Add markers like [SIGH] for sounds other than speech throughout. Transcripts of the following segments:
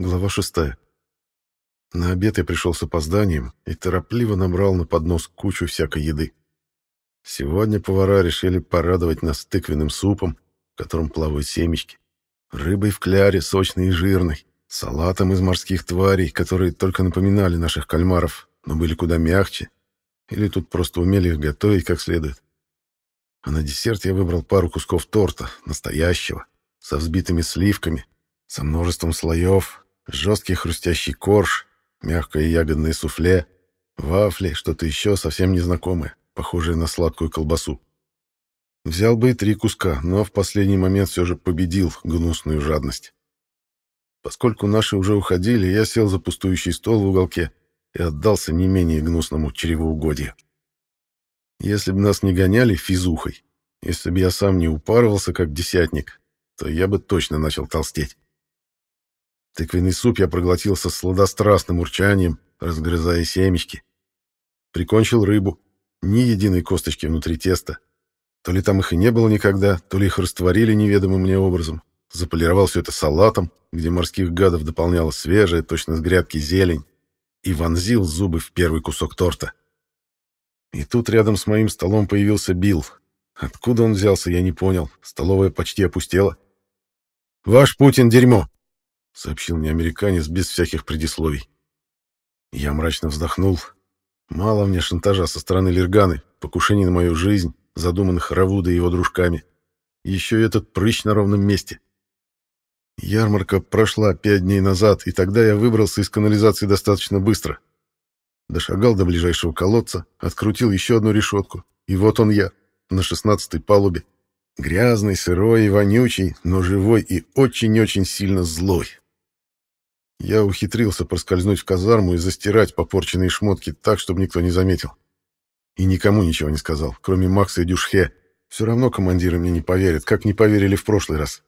Глава шестая. На обед я пришел с опозданием и торопливо набрал на поднос кучу всякой еды. Сегодня повара решили порадовать нас тыквенным супом, в котором плавают семечки, рыбой в кляре, сочной и жирной, салатом из морских тварей, которые только напоминали наших кальмаров, но были куда мягче, или тут просто умели их готовить как следует. А на десерт я выбрал пару кусков торта, настоящего, со взбитыми сливками, со множеством слоев, жесткий хрустящий корж, мягкое ягодное суфле, вафли, что-то еще совсем незнакомое, похожее на сладкую колбасу. Взял бы и три куска, но в последний момент все же победил гнусную жадность. Поскольку наши уже уходили, я сел за пустующий стол в уголке и отдался не менее гнусному чревоугодию. Если бы нас не гоняли физухой, если бы я сам не упарывался как десятник, то я бы точно начал толстеть. Тыквенный суп я проглотил со сладострастным урчанием, разгрызая семечки. Прикончил рыбу. Ни единой косточки внутри теста. То ли там их и не было никогда, то ли их растворили неведомым мне образом. Заполировал все это салатом, где морских гадов дополняла свежая, точно с грядки зелень, и вонзил зубы в первый кусок торта. И тут рядом с моим столом появился Билл. Откуда он взялся, я не понял. Столовая почти опустела. «Ваш Путин — дерьмо!» — сообщил мне американец без всяких предисловий. Я мрачно вздохнул. Мало мне шантажа со стороны Лерганы, покушений на мою жизнь, задуманных Равуда и его дружками. Еще и этот прыщ на ровном месте. Ярмарка прошла пять дней назад, и тогда я выбрался из канализации достаточно быстро. Дошагал до ближайшего колодца, открутил еще одну решетку, и вот он я, на шестнадцатой палубе. Грязный, сырой и вонючий, но живой и очень-очень сильно злой. Я ухитрился проскользнуть в казарму и застирать попорченные шмотки так, чтобы никто не заметил. И никому ничего не сказал, кроме Макса и Дюшхе. Все равно командиры мне не поверят, как не поверили в прошлый раз.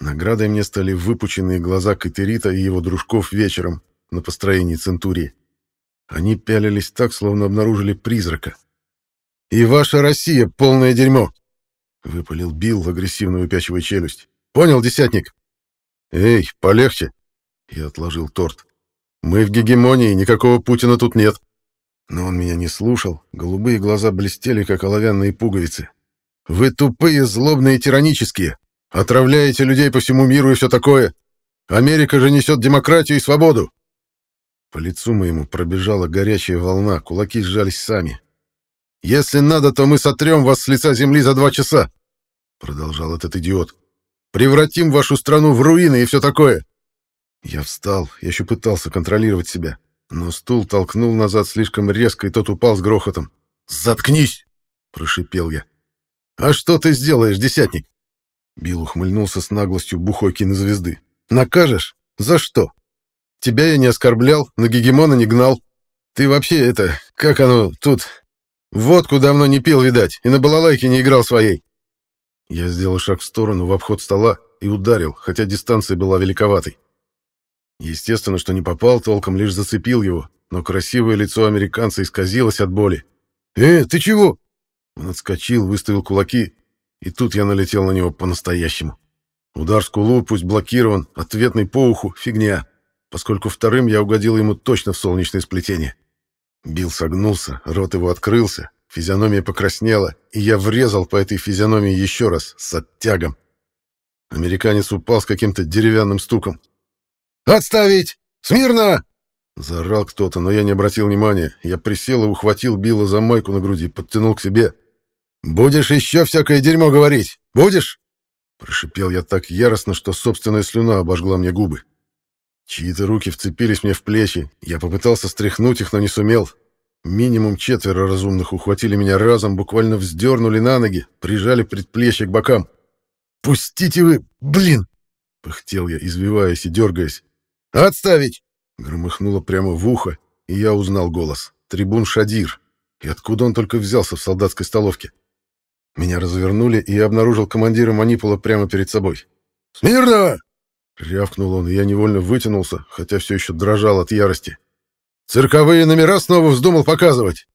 Наградой мне стали выпученные глаза Катерита и его дружков вечером на построении Центурии. Они пялились так, словно обнаружили призрака. «И ваша Россия — полное дерьмо!» — выпалил Билл, агрессивно выпячивая челюсть. «Понял, десятник?» «Эй, полегче!» Я отложил торт. «Мы в гегемонии, никакого Путина тут нет». Но он меня не слушал, голубые глаза блестели, как оловянные пуговицы. «Вы тупые, злобные, тиранические! Отравляете людей по всему миру и все такое! Америка же несет демократию и свободу!» По лицу моему пробежала горячая волна, кулаки сжались сами. «Если надо, то мы сотрем вас с лица земли за два часа!» Продолжал этот идиот. «Превратим вашу страну в руины и все такое!» Я встал, я еще пытался контролировать себя, но стул толкнул назад слишком резко, и тот упал с грохотом. «Заткнись!» — прошипел я. «А что ты сделаешь, десятник?» Билл ухмыльнулся с наглостью бухой кинозвезды. «Накажешь? За что? Тебя я не оскорблял, на гегемона не гнал. Ты вообще это, как оно тут... Водку давно не пил, видать, и на балалайке не играл своей». Я сделал шаг в сторону, в обход стола, и ударил, хотя дистанция была великоватой. Естественно, что не попал толком, лишь зацепил его, но красивое лицо американца исказилось от боли. «Э, ты чего?» Он отскочил, выставил кулаки, и тут я налетел на него по-настоящему. Удар скулу, пусть блокирован, ответный по уху — фигня, поскольку вторым я угодил ему точно в солнечное сплетение. Билл согнулся, рот его открылся, физиономия покраснела, и я врезал по этой физиономии еще раз, с оттягом. Американец упал с каким-то деревянным стуком. «Отставить! Смирно!» Заорал кто-то, но я не обратил внимания. Я присел и ухватил Билла за майку на груди, подтянул к себе. «Будешь еще всякое дерьмо говорить? Будешь?» Прошипел я так яростно, что собственная слюна обожгла мне губы. Чьи-то руки вцепились мне в плечи. Я попытался стряхнуть их, но не сумел. Минимум четверо разумных ухватили меня разом, буквально вздернули на ноги, прижали предплечье к бокам. «Пустите вы, блин!» — пыхтел я, извиваясь и дергаясь. «Отставить!» — громыхнуло прямо в ухо, и я узнал голос. Трибун Шадир. И откуда он только взялся в солдатской столовке? Меня развернули, и я обнаружил командира манипула прямо перед собой. «Смирно!» — рявкнул он, и я невольно вытянулся, хотя все еще дрожал от ярости. «Цирковые номера снова вздумал показывать!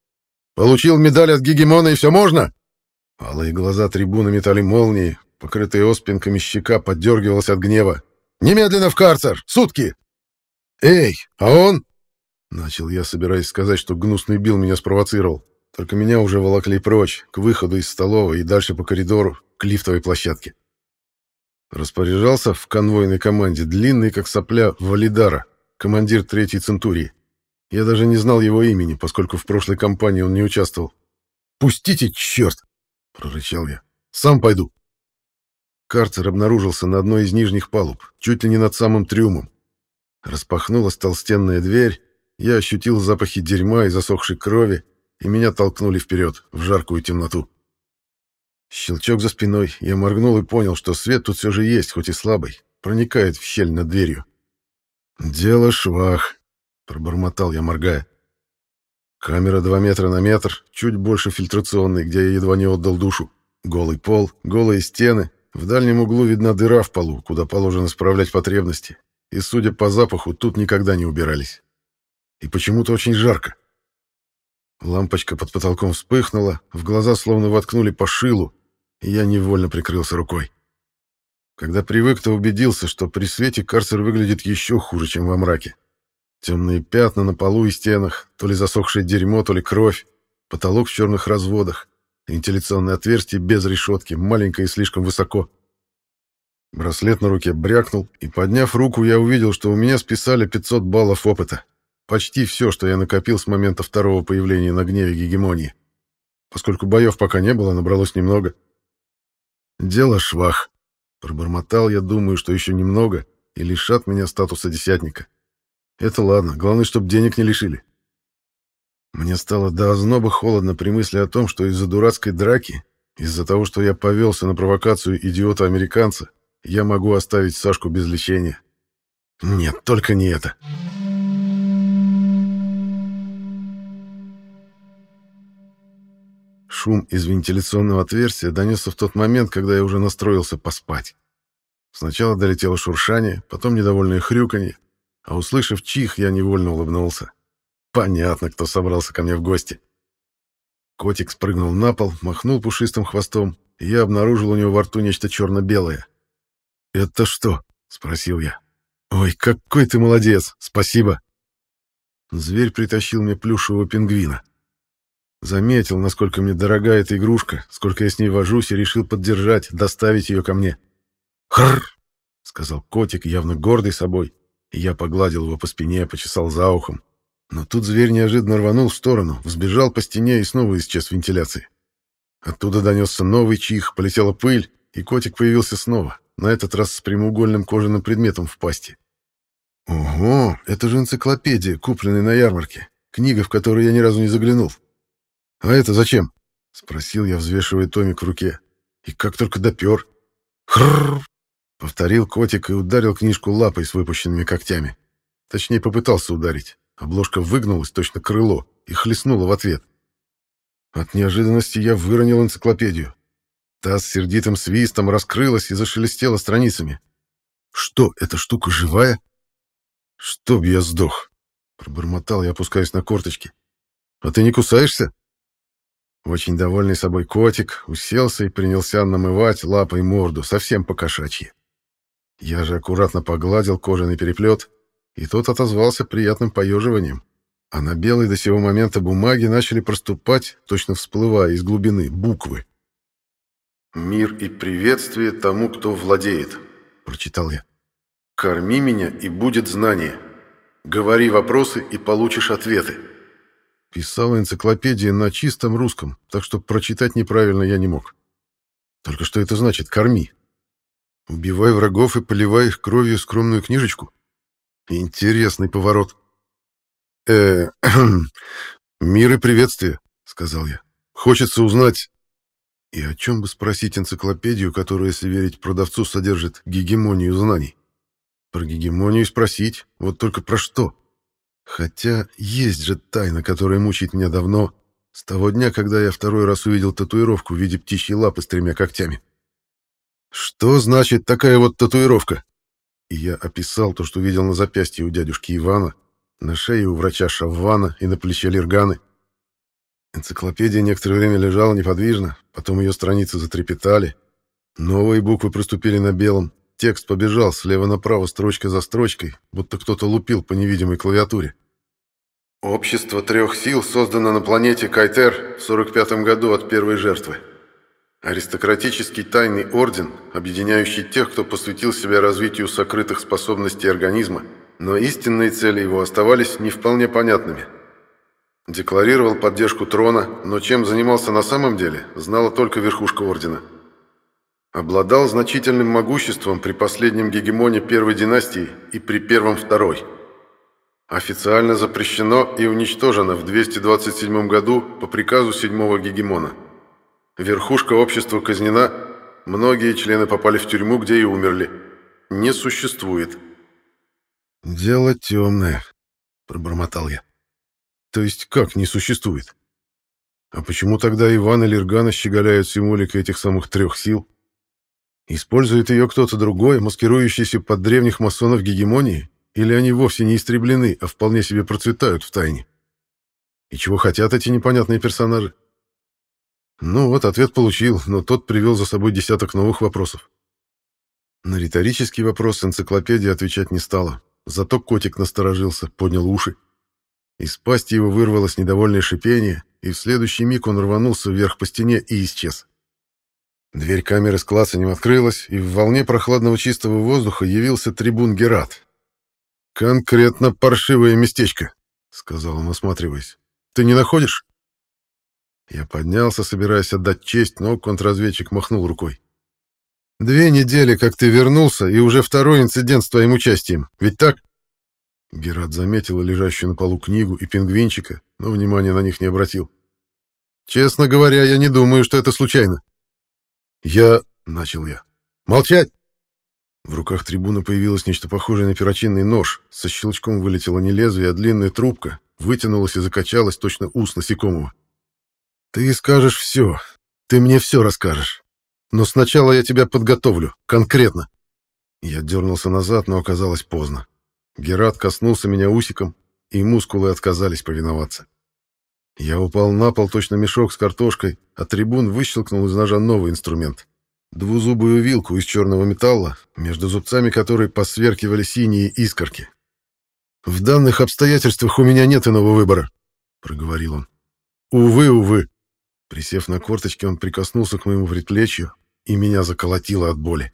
Получил медаль от Гегемона, и все можно?» Алые глаза трибуна метали молнии, покрытые оспинками щека поддергивалась от гнева. Немедленно в карцер! Сутки!» «Эй, а он?» Начал я, собираясь сказать, что гнусный Билл меня спровоцировал. Только меня уже волокли прочь, к выходу из столовой и дальше по коридору, к лифтовой площадке. Распоряжался в конвойной команде длинный, как сопля, Валидара, командир третьей Центурии. Я даже не знал его имени, поскольку в прошлой кампании он не участвовал. «Пустите, черт!» — прорычал я. «Сам пойду». Карцер обнаружился на одной из нижних палуб, чуть ли не над самым трюмом. Распахнулась толстенная дверь, я ощутил запахи дерьма и засохшей крови, и меня толкнули вперед, в жаркую темноту. Щелчок за спиной, я моргнул и понял, что свет тут все же есть, хоть и слабый, проникает в щель над дверью. «Дело швах», — пробормотал я, моргая. Камера два метра на метр, чуть больше фильтрационной, где я едва не отдал душу. Голый пол, голые стены. В дальнем углу видна дыра в полу, куда положено справлять потребности. И, судя по запаху, тут никогда не убирались. И почему-то очень жарко. Лампочка под потолком вспыхнула, в глаза словно воткнули по шилу, я невольно прикрылся рукой. Когда привык, то убедился, что при свете карцер выглядит еще хуже, чем во мраке. Темные пятна на полу и стенах, то ли засохшее дерьмо, то ли кровь, потолок в черных разводах, вентиляционное отверстие без решетки, маленькое и слишком высоко. Браслет на руке брякнул, и, подняв руку, я увидел, что у меня списали 500 баллов опыта. Почти все, что я накопил с момента второго появления на гневе гегемонии. Поскольку боев пока не было, набралось немного. «Дело швах», — пробормотал я, думаю, что еще немного, и лишат меня статуса десятника. Это ладно, главное, чтобы денег не лишили. Мне стало до озноба холодно при мысли о том, что из-за дурацкой драки, из-за того, что я повелся на провокацию идиота-американца, я могу оставить Сашку без лечения. Нет, только не это. Шум из вентиляционного отверстия донесся в тот момент, когда я уже настроился поспать. Сначала долетело шуршание, потом недовольное хрюканье, а услышав чих, я невольно улыбнулся. Понятно, кто собрался ко мне в гости. Котик спрыгнул на пол, махнул пушистым хвостом, и я обнаружил у него во рту нечто черно-белое. «Это что?» — спросил я. «Ой, какой ты молодец! Спасибо!» Зверь притащил мне плюшевого пингвина. Заметил, насколько мне дорога эта игрушка, сколько я с ней вожусь, и решил поддержать, доставить ее ко мне. «Хрррр!» — сказал котик, явно гордый собой, и я погладил его по спине, почесал за ухом. Но тут зверь неожиданно рванул в сторону, взбежал по стене и снова исчез в вентиляции. Оттуда донесся новый чих, полетела пыль, и котик появился снова, на этот раз с прямоугольным кожаным предметом в пасти. Ого, это же энциклопедия, купленная на ярмарке, книга, в которую я ни разу не заглянул. «А это зачем?» — спросил я, взвешивая томик в руке. И как только допер. «Хрррр!» — повторил котик и ударил книжку лапой с выпущенными когтями. Точнее, попытался ударить. Обложка выгнулась, точно крыло, и хлестнула в ответ. От неожиданности я выронил энциклопедию. Та с сердитым свистом раскрылась и зашелестела страницами. «Что, эта штука живая?» «Чтоб я сдох!» — пробормотал я, опускаясь на корточки. «А ты не кусаешься?» Очень довольный собой котик уселся и принялся намывать лапой морду, совсем по-кошачьи. Я же аккуратно погладил кожаный переплет, и тот отозвался приятным поеживанием. А на белой до сего момента бумаге начали проступать, точно всплывая из глубины, буквы. «Мир и приветствие тому, кто владеет», — прочитал я. «Корми меня, и будет знание. Говори вопросы, и получишь ответы». Писала энциклопедия на чистом русском, так что прочитать неправильно я не мог. Только что это значит «корми»? Убивай врагов и поливай их кровью скромную книжечку? Интересный поворот. э [CLEARS THROAT] мир и приветствие», — сказал я. «Хочется узнать...» И о чем бы спросить энциклопедию, которая, если верить продавцу, содержит гегемонию знаний? Про гегемонию спросить, вот только про что? Хотя есть же тайна, которая мучает меня давно, с того дня, когда я второй раз увидел татуировку в виде птичьей лапы с тремя когтями. Что значит такая вот татуировка? И я описал то, что видел на запястье у дядюшки Ивана, на шее у врача Шаввана и на плече Лерганы. Энциклопедия некоторое время лежала неподвижно, потом ее страницы затрепетали, новые буквы проступили на белом, текст побежал слева направо строчка за строчкой, будто кто-то лупил по невидимой клавиатуре. Общество трех сил создано на планете Кайтер в 45 году от первой жертвы. Аристократический тайный орден, объединяющий тех, кто посвятил себя развитию сокрытых способностей организма, но истинные цели его оставались не вполне понятными. Декларировал поддержку трона, но чем занимался на самом деле, знала только верхушка ордена. Обладал значительным могуществом при последнем гегемоне первой династии и при первом второй. Официально запрещено и уничтожено в 227 году по приказу седьмого гегемона – Верхушка общества казнена, многие члены попали в тюрьму, где и умерли. Не существует. «Дело темное», — пробормотал я. «То есть как не существует? А почему тогда Иван и Лергана щеголяют символикой этих самых трех сил? Использует ее кто-то другой, маскирующийся под древних масонов гегемонии? Или они вовсе не истреблены, а вполне себе процветают в тайне? И чего хотят эти непонятные персонажи? Ну вот, ответ получил, но тот привел за собой десяток новых вопросов. На риторический вопрос энциклопедия отвечать не стала. Зато котик насторожился, поднял уши. Из пасти его вырвалось недовольное шипение, и в следующий миг он рванулся вверх по стене и исчез. Дверь камеры с классом открылась, и в волне прохладного чистого воздуха явился трибун Герат. «Конкретно паршивое местечко», — сказал он, осматриваясь. «Ты не находишь?» Я поднялся, собираясь отдать честь, но контрразведчик махнул рукой. «Две недели, как ты вернулся, и уже второй инцидент с твоим участием. Ведь так?» Герат заметил лежащую на полу книгу и пингвинчика, но внимания на них не обратил. «Честно говоря, я не думаю, что это случайно». «Я...» — начал я. «Молчать!» В руках трибуна появилось нечто похожее на перочинный нож. Со щелчком вылетело не лезвие, а длинная трубка, вытянулась и закачалась, точно ус насекомого. «Ты скажешь все. Ты мне все расскажешь. Но сначала я тебя подготовлю. Конкретно». Я дернулся назад, но оказалось поздно. Герат коснулся меня усиком, и мускулы отказались повиноваться. Я упал на пол, точно мешок с картошкой, а трибун выщелкнул из ножа новый инструмент. Двузубую вилку из черного металла, между зубцами которой посверкивали синие искорки. «В данных обстоятельствах у меня нет иного выбора», — проговорил он. «Увы, увы. Присев на корточки, он прикоснулся к моему предплечью, и меня заколотило от боли.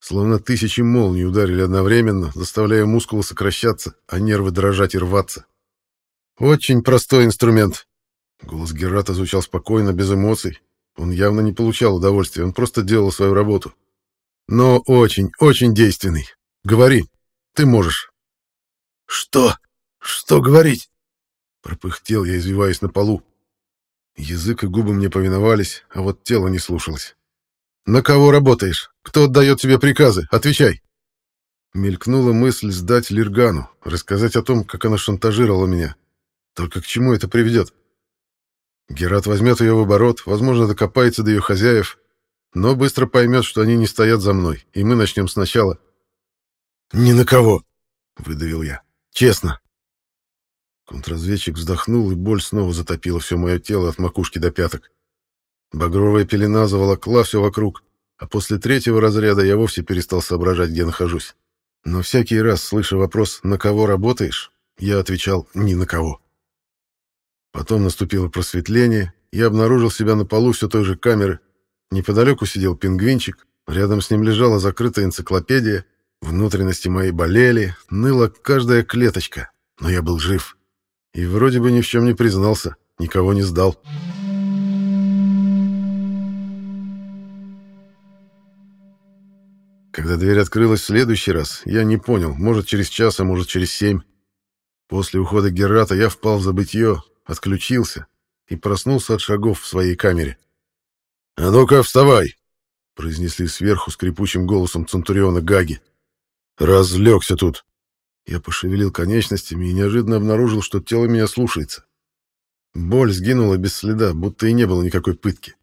Словно тысячи молний ударили одновременно, заставляя мускулы сокращаться, а нервы дрожать и рваться. «Очень простой инструмент». Голос Герата звучал спокойно, без эмоций. Он явно не получал удовольствия, он просто делал свою работу. «Но очень, очень действенный. Говори, ты можешь». «Что? Что говорить?» Пропыхтел я, извиваясь на полу. Язык и губы мне повиновались, а вот тело не слушалось. «На кого работаешь? Кто отдает тебе приказы? Отвечай!» Мелькнула мысль сдать Лиргану, рассказать о том, как она шантажировала меня. Только к чему это приведет? Герат возьмет ее в оборот, возможно, докопается до ее хозяев, но быстро поймет, что они не стоят за мной, и мы начнем сначала. «Ни на кого!» — выдавил я. «Честно!» Контрразведчик вздохнул, и боль снова затопила все мое тело от макушки до пяток. Багровая пелена заволокла все вокруг, а после третьего разряда я вовсе перестал соображать, где нахожусь. Но всякий раз, слыша вопрос «на кого работаешь?», я отвечал «ни на кого». Потом наступило просветление, я обнаружил себя на полу все той же камеры. Неподалеку сидел пингвинчик, рядом с ним лежала закрытая энциклопедия, внутренности мои болели, ныла каждая клеточка, но я был жив. И вроде бы ни в чем не признался, никого не сдал. Когда дверь открылась в следующий раз, я не понял, может, через час, а может, через семь. После ухода Геррата я впал в забытье, отключился и проснулся от шагов в своей камере. «А ну-ка, вставай!» — произнесли сверху скрипучим голосом Центуриона Гаги. «Разлегся тут!» Я пошевелил конечностями и неожиданно обнаружил, что тело меня слушается. Боль сгинула без следа, будто и не было никакой пытки.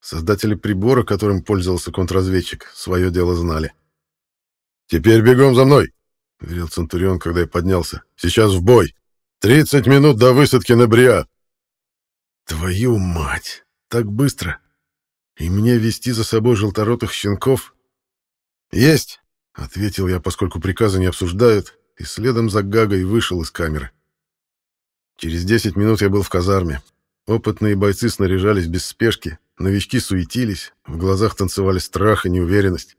Создатели прибора, которым пользовался контрразведчик, свое дело знали. «Теперь бегом за мной!» — велел Центурион, когда я поднялся. «Сейчас в бой! Тридцать минут до высадки на Бриа!» «Твою мать! Так быстро! И мне вести за собой желторотых щенков?» «Есть!» Ответил я, поскольку приказы не обсуждают, и следом за Гагой вышел из камеры. Через 10 минут я был в казарме. Опытные бойцы снаряжались без спешки, новички суетились, в глазах танцевали страх и неуверенность.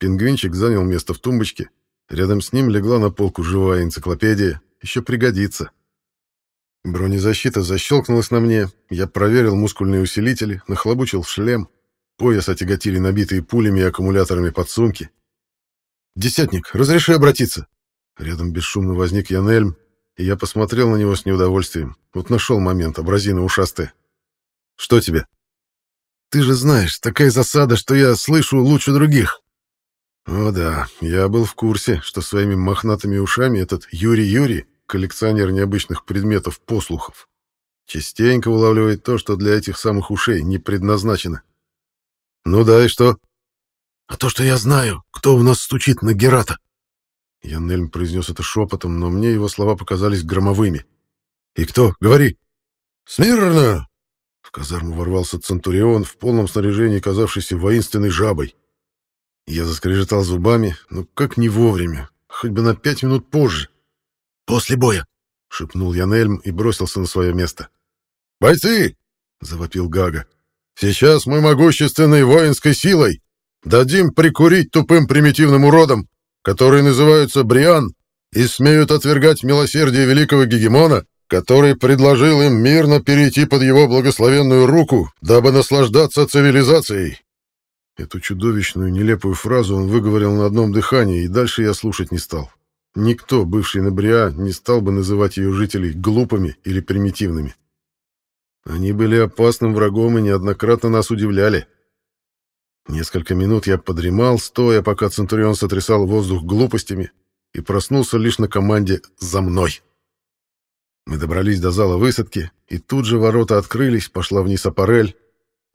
Пингвинчик занял место в тумбочке, рядом с ним легла на полку живая энциклопедия, еще пригодится. Бронезащита защелкнулась на мне, я проверил мускульные усилители, нахлобучил шлем, пояс отяготили набитые пулями и аккумуляторами подсумки. «Десятник, разреши обратиться!» Рядом бесшумно возник Янельм, и я посмотрел на него с неудовольствием. Вот нашел момент, образина ушастая. «Что тебе?» «Ты же знаешь, такая засада, что я слышу лучше других». О да, я был в курсе, что своими мохнатыми ушами этот Юрий-Юрий, коллекционер необычных предметов послухов, частенько улавливает то, что для этих самых ушей не предназначено. «Ну да, и что?» «А то, что я знаю, кто у нас стучит на Герата». Янельм произнес это шепотом, но мне его слова показались громовыми. «И кто? Говори!» «Смирно!» В казарму ворвался Центурион в полном снаряжении, казавшийся воинственной жабой. Я заскрежетал зубами, но как не вовремя, хоть бы на пять минут позже. «После боя!» — шепнул Янельм и бросился на свое место. «Бойцы!» — завопил Гага. «Сейчас мы могущественной воинской силой дадим прикурить тупым примитивным уродам, которые называются Бриан и смеют отвергать милосердие великого гегемона, который предложил им мирно перейти под его благословенную руку, дабы наслаждаться цивилизацией. Эту чудовищную, нелепую фразу он выговорил на одном дыхании, и дальше я слушать не стал. Никто, бывший на Бриа, не стал бы называть ее жителей глупыми или примитивными. Они были опасным врагом и неоднократно нас удивляли. Несколько минут я подремал, стоя, пока Центурион сотрясал воздух глупостями, и проснулся лишь на команде «За мной!». Мы добрались до зала высадки, и тут же ворота открылись, пошла вниз аппарель.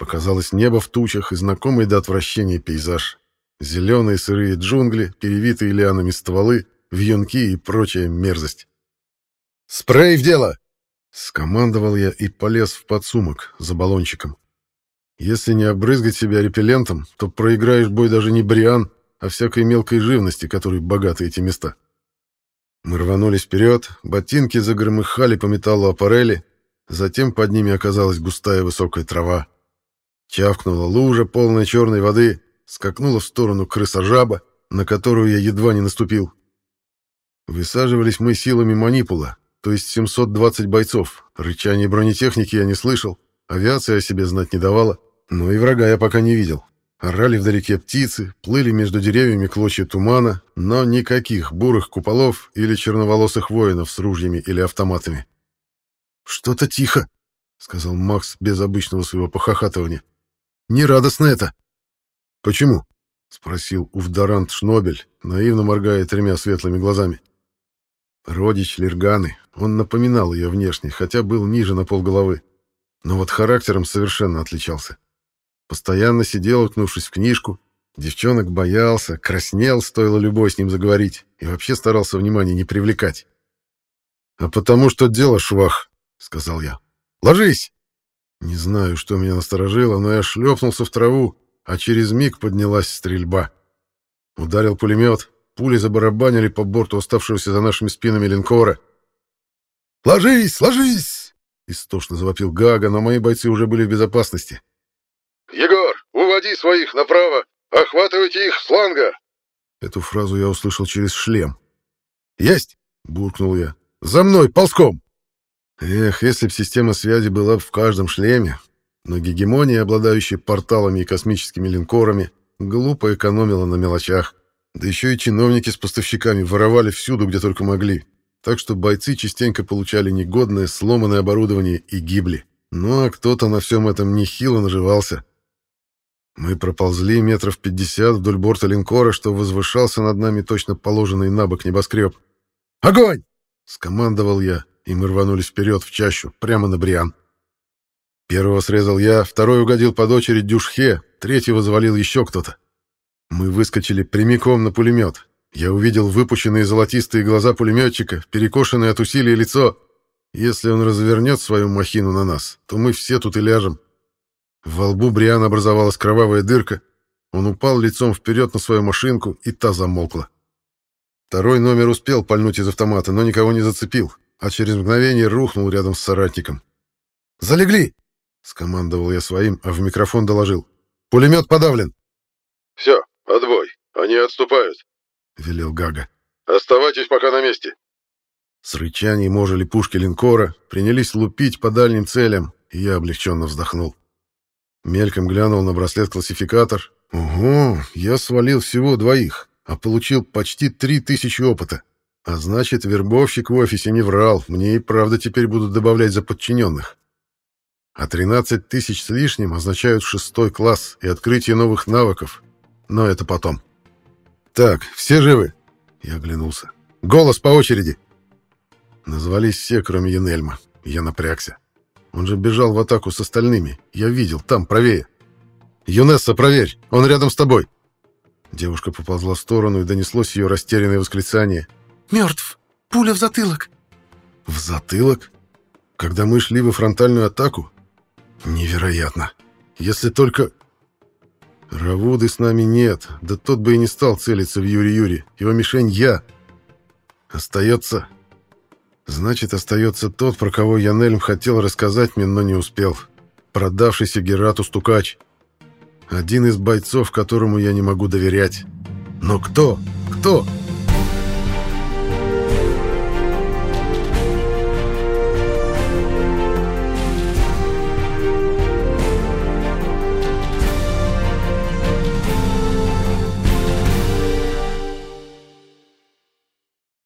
Показалось небо в тучах и знакомый до отвращения пейзаж. Зеленые сырые джунгли, перевитые лианами стволы, вьюнки и прочая мерзость. «Спрей в дело!» — скомандовал я и полез в подсумок за баллончиком. Если не обрызгать себя репеллентом, то проиграешь бой даже не бриан, а всякой мелкой живности, которой богаты эти места. Мы рванулись вперед, ботинки загромыхали по металлу аппарели, затем под ними оказалась густая высокая трава. Чавкнула лужа, полная черной воды, скакнула в сторону крыса-жаба, на которую я едва не наступил. Высаживались мы силами манипула, то есть 720 бойцов. Рычание бронетехники я не слышал, авиация о себе знать не давала. Но и врага я пока не видел. Орали вдалеке птицы, плыли между деревьями клочья тумана, но никаких бурых куполов или черноволосых воинов с ружьями или автоматами. «Что-то тихо», — сказал Макс без обычного своего похохатывания. «Нерадостно это». «Почему?» — спросил Увдарант Шнобель, наивно моргая тремя светлыми глазами. Родич Лерганы, он напоминал ее внешне, хотя был ниже на полголовы, но вот характером совершенно отличался. Постоянно сидел, уткнувшись в книжку. Девчонок боялся, краснел, стоило любой с ним заговорить, и вообще старался внимания не привлекать. «А потому что дело швах», — сказал я. «Ложись!» Не знаю, что меня насторожило, но я шлепнулся в траву, а через миг поднялась стрельба. Ударил пулемет, пули забарабанили по борту оставшегося за нашими спинами линкора. «Ложись, ложись!» — истошно завопил Гага, но мои бойцы уже были в безопасности. «Егор, уводи своих направо! Охватывайте их с фланга!» Эту фразу я услышал через шлем. «Есть!» — буркнул я. «За мной, ползком!» Эх, если б система связи была в каждом шлеме, но гегемония, обладающая порталами и космическими линкорами, глупо экономила на мелочах. Да еще и чиновники с поставщиками воровали всюду, где только могли. Так что бойцы частенько получали негодное, сломанное оборудование и гибли. Ну а кто-то на всем этом нехило наживался. Мы проползли метров пятьдесят вдоль борта линкора, что возвышался над нами точно положенный на бок небоскреб. «Огонь!» — скомандовал я, и мы рванулись вперед в чащу, прямо на Бриан. Первого срезал я, второй угодил под очередь Дюшхе, третьего завалил еще кто-то. Мы выскочили прямиком на пулемет. Я увидел выпущенные золотистые глаза пулеметчика, перекошенное от усилия лицо. Если он развернет свою махину на нас, то мы все тут и ляжем. Во лбу Бриана образовалась кровавая дырка. Он упал лицом вперед на свою машинку, и та замолкла. Второй номер успел пальнуть из автомата, но никого не зацепил, а через мгновение рухнул рядом с соратником. «Залегли!» — скомандовал я своим, а в микрофон доложил. «Пулемет подавлен!» «Все, отбой. Они отступают», — велел Гага. «Оставайтесь пока на месте». С рычанием ожили пушки линкора, принялись лупить по дальним целям, и я облегченно вздохнул. Мельком глянул на браслет-классификатор. Ого, я свалил всего двоих, а получил почти три тысячи опыта. А значит, вербовщик в офисе не врал, мне и правда теперь будут добавлять за подчиненных. А 13 тысяч с лишним означают шестой класс и открытие новых навыков. Но это потом. «Так, все живы?» Я оглянулся. «Голос по очереди!» Назвались все, кроме Янельма. Я напрягся. Он же бежал в атаку с остальными. Я видел, там, правее. «Юнесса, проверь! Он рядом с тобой!» Девушка поползла в сторону, и донеслось ее растерянное восклицание. «Мертв! Пуля в затылок!» «В затылок? Когда мы шли во фронтальную атаку? Невероятно! Если только...» «Равуды с нами нет, да тот бы и не стал целиться в Юри-Юри. Его мишень я. Остается Значит, остается тот, про кого Янельм хотел рассказать мне, но не успел. Продавшийся Герату стукач. Один из бойцов, которому я не могу доверять. Но кто? Кто?